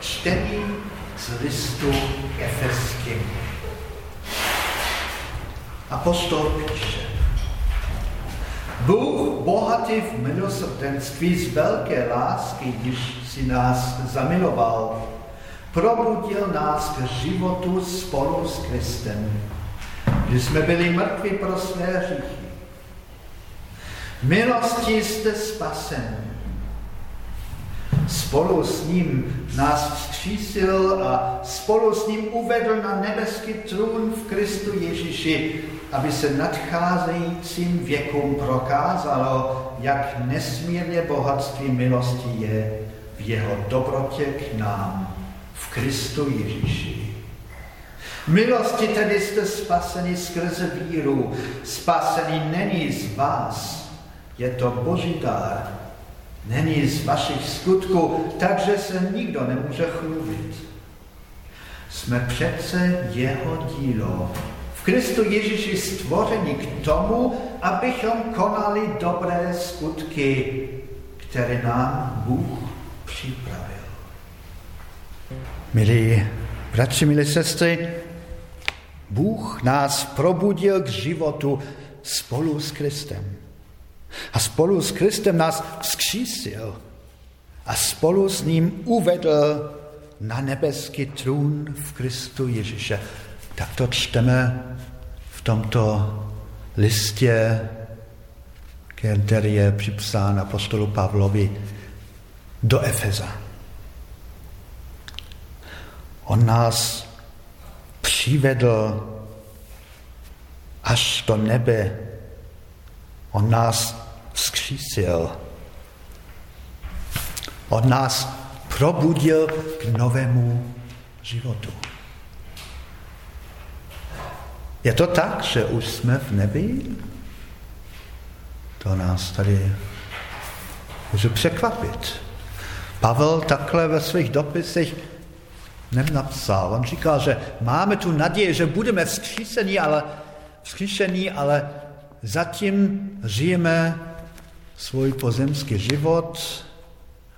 čtení z listu Efeským. Apostol píše, Bůh bohatý v milosrdenství z velké lásky, když si nás zamiloval, probudil nás k životu spolu s Kristem, když jsme byli mrtví pro své hříchy. Milostí jste spasen. Spolu s ním nás vzkřísil a spolu s ním uvedl na nebeský trůn v Kristu Ježíši, aby se nadcházejícím věkům prokázalo, jak nesmírně bohatství milosti je v jeho dobrotě k nám v Kristu Ježíši. Milosti tedy jste spaseni skrze víru. Spasení není z vás, je to boží dár. Není z vašich skutků, takže se nikdo nemůže chlubit. Jsme přece jeho dílo. V Kristu Ježíši stvoření k tomu, abychom konali dobré skutky, které nám Bůh připravil. Milí bratři, milí sestry, Bůh nás probudil k životu spolu s Kristem. A spolu s Kristem nás vzkřísil a spolu s ním uvedl na nebeský trůn v Kristu Ježíše. Tak to čteme v tomto listě, který je připsán apostolu Pavlovi do Efeza. On nás přivedl až do nebe. On nás vzkřísil. On nás probudil k novému životu. Je to tak, že už jsme v nebi? To nás tady může překvapit. Pavel takhle ve svých dopisech nenapsal. On říkal, že máme tu naději, že budeme vzkříšení, ale, vzkříšení, ale zatím žijeme svůj pozemský život.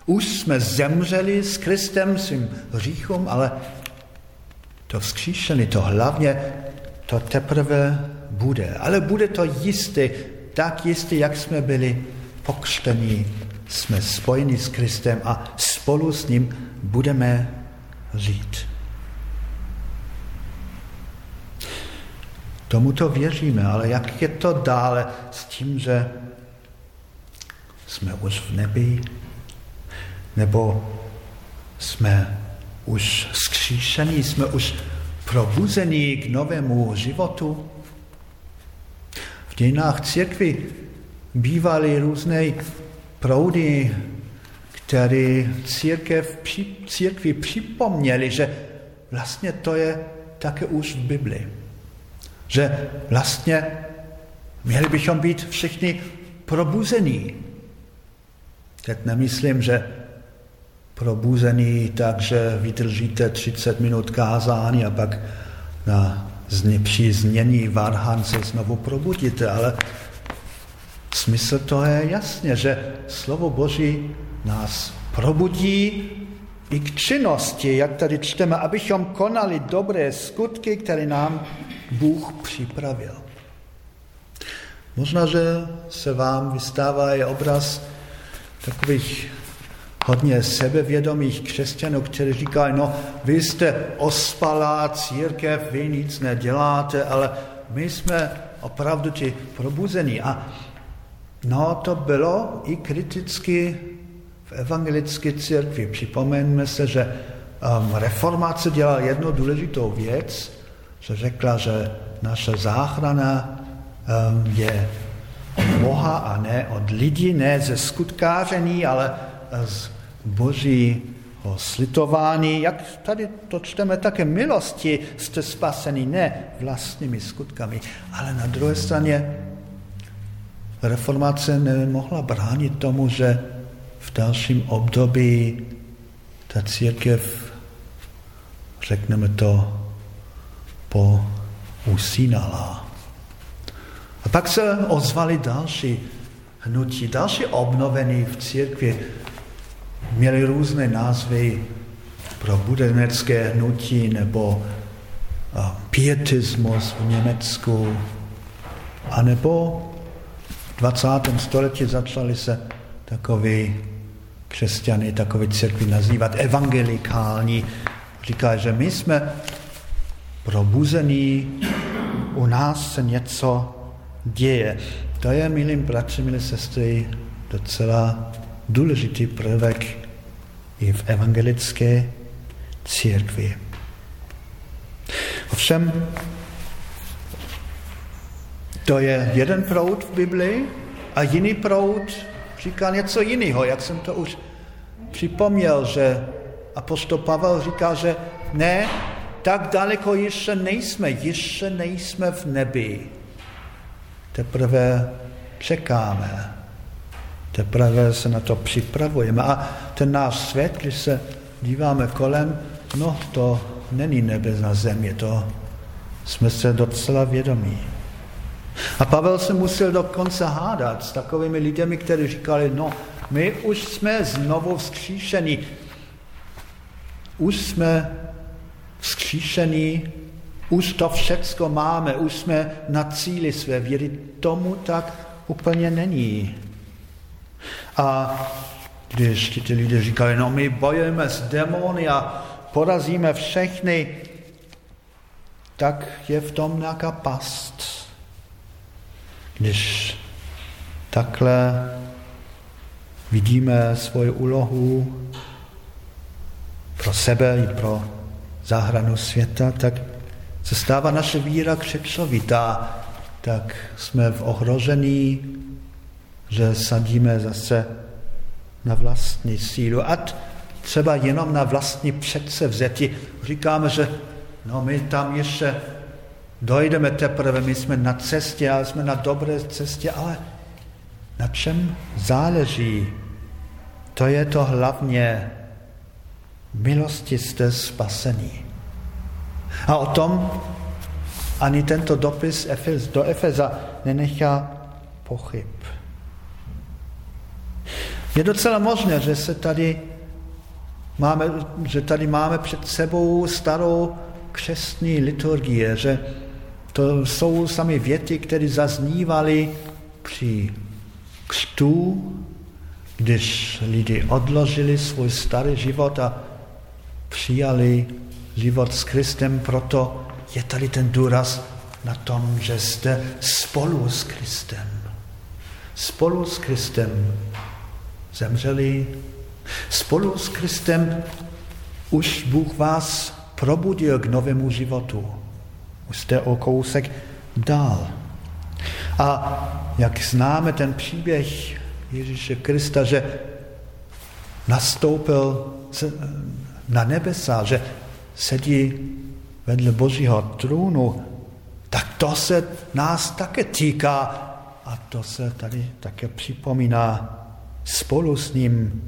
Už jsme zemřeli s Kristem, svým hříchom, ale to vzkříšení, to hlavně, to teprve bude. Ale bude to jistý, tak jistý, jak jsme byli pokřtení. Jsme spojeni s Kristem a spolu s ním budeme žít. Tomuto věříme, ale jak je to dále s tím, že jsme už v nebi, nebo jsme už skříšení, jsme už probuzení k novému životu. V dějinách církvy bývaly různé proudy které církev, církvi připomněli, že vlastně to je také už v Bibli. Že vlastně měli bychom být všichni probuzení. Teď nemyslím, že probuzení tak, že vydržíte 30 minut kázání a pak na při znění varhan se znovu probudíte, ale smysl to je jasně, že slovo Boží nás probudí i k činnosti, jak tady čteme, abychom konali dobré skutky, které nám Bůh připravil. Možná, že se vám vystává i obraz takových hodně sebevědomých křesťanů, kteří říkají, no vy jste ospalá církev, vy nic neděláte, ale my jsme opravdu ti probuzení. A no to bylo i kriticky v evangelické církvi. Připomeňme se, že um, reformace dělala jednu důležitou věc, že řekla, že naše záchrana um, je Boha a ne od lidí, ne ze skutkáření, ale z božího slitování. Jak tady to čteme také, milosti jste spaseni ne vlastními skutkami, ale na druhé straně reformace nemohla bránit tomu, že v dalším období ta církev, řekneme to, po usínala. A pak se ozvali další hnutí, další obnovení v církvi. Měli různé názvy, pro budenecké hnutí nebo pietismus v Německu, anebo v 20. století začali se takový křesťany, takové církvy nazývat evangelikální. Říká, že my jsme probuzení, u nás se něco děje. To je, milým bratři, milé sestry, docela důležitý prvek i v evangelické církvi. Ovšem, to je jeden proud v Biblii a jiný proud říká něco jiného, jak jsem to už připomněl, že apostol Pavel říká, že ne, tak daleko ještě nejsme, ještě nejsme v nebi. Teprve čekáme, teprve se na to připravujeme. A ten náš svět, když se díváme kolem, no to není nebe na země, to jsme se docela vědomí. A Pavel se musel dokonce hádat s takovými lidmi, kteří říkali, no, my už jsme znovu vzkříšení, už jsme vzkříšení, už to všecko máme, už jsme na cíli své víry. Tomu tak úplně není. A když ti lidé říkali, no my bojujeme s démony a porazíme všechny, tak je v tom nějaká past. Když takhle vidíme svoji úlohu pro sebe i pro záhranu světa, tak se stává naše víra křečovitá, tak jsme v ohrožení, že sadíme zase na vlastní sílu. A třeba jenom na vlastní předsevzetí. Říkáme, že no my tam ještě dojdeme teprve, my jsme na cestě, ale jsme na dobré cestě, ale na čem záleží? To je to hlavně. Milosti jste spasení. A o tom ani tento dopis do Efeza nenechá pochyb. Je docela možné, že se tady máme, že tady máme před sebou starou křestní liturgie, že to jsou sami věty, které zaznívaly při křtu, když lidi odložili svůj starý život a přijali život s Kristem, proto je tady ten důraz na tom, že jste spolu s Kristem. Spolu s Kristem zemřeli. Spolu s Kristem už Bůh vás probudil k novému životu. Už jste o kousek dál. A jak známe ten příběh Ježíše Krista, že nastoupil na nebesa, že sedí vedle Božího trůnu, tak to se nás také týká a to se tady také připomíná. Spolu s ním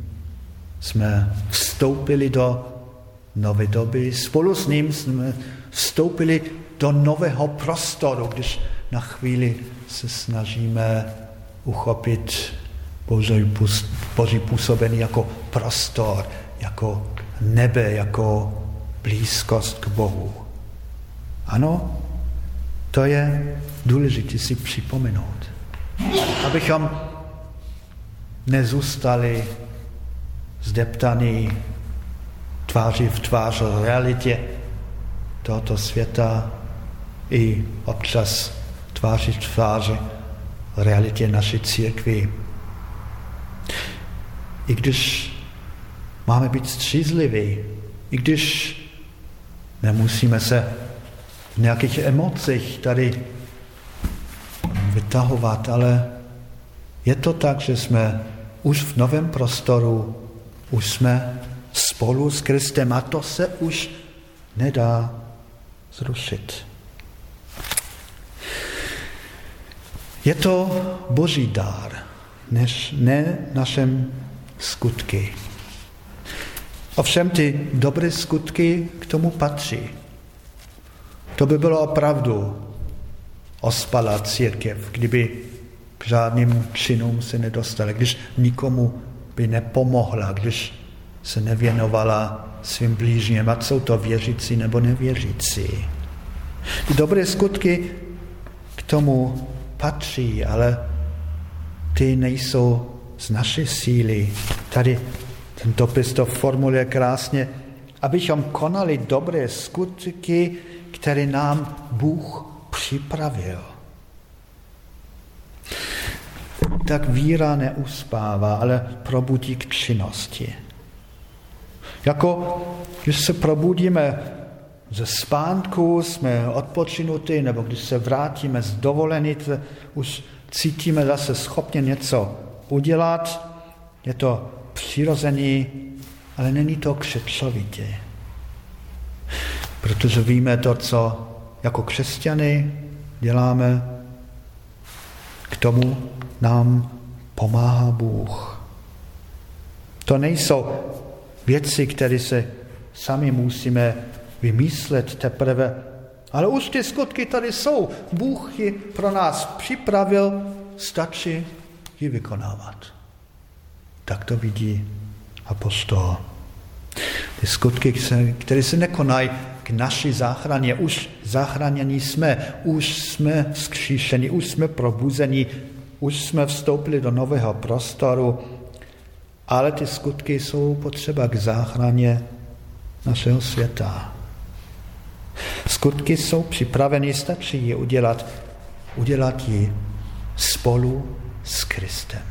jsme vstoupili do nové doby, spolu s ním jsme vstoupili do nového prostoru, když na chvíli se snažíme uchopit Boží působení jako prostor, jako nebe, jako blízkost k Bohu. Ano, to je důležité si připomenout. Abychom nezůstali zdeptaní tváří v tvář realitě tohoto světa i občas tváří v tváři realitě naší církvy. I když máme být střízliví, i když nemusíme se v nějakých emocích tady vytahovat, ale je to tak, že jsme už v novém prostoru, už jsme spolu s Kristem a to se už nedá zrušit. Je to boží dár, než ne našem skutky. Ovšem ty dobré skutky k tomu patří. To by bylo opravdu ospalá církev, kdyby k žádným činům se nedostala, když nikomu by nepomohla, když se nevěnovala svým blížním, ať jsou to věřící nebo nevěřící. Ty dobré skutky k tomu patří, ale ty nejsou z naší síly. Tady ten dopis to formuluje krásně, abychom konali dobré skutky, které nám Bůh připravil. Tak víra neuspává, ale probudí k činnosti. Jako když se probudíme ze spánku, jsme odpočinutí, nebo když se vrátíme z dovolený, už cítíme zase schopně něco udělat. Je to přirozený, ale není to křečovitě. Protože víme to, co jako křesťany děláme, k tomu nám pomáhá Bůh. To nejsou věci, které se sami musíme vymyslet teprve, ale už ty skutky tady jsou. Bůh ji pro nás připravil, stačí ji vykonávat. Tak to vidí apostol. Ty skutky, které se nekonají k naší záchraně, už zachráněni jsme, už jsme vzkříšeni, už jsme probuzeni, už jsme vstoupili do nového prostoru, ale ty skutky jsou potřeba k záchraně našeho světa. Skutky jsou připraveny, stačí je udělat, udělat ji spolu s Kristem.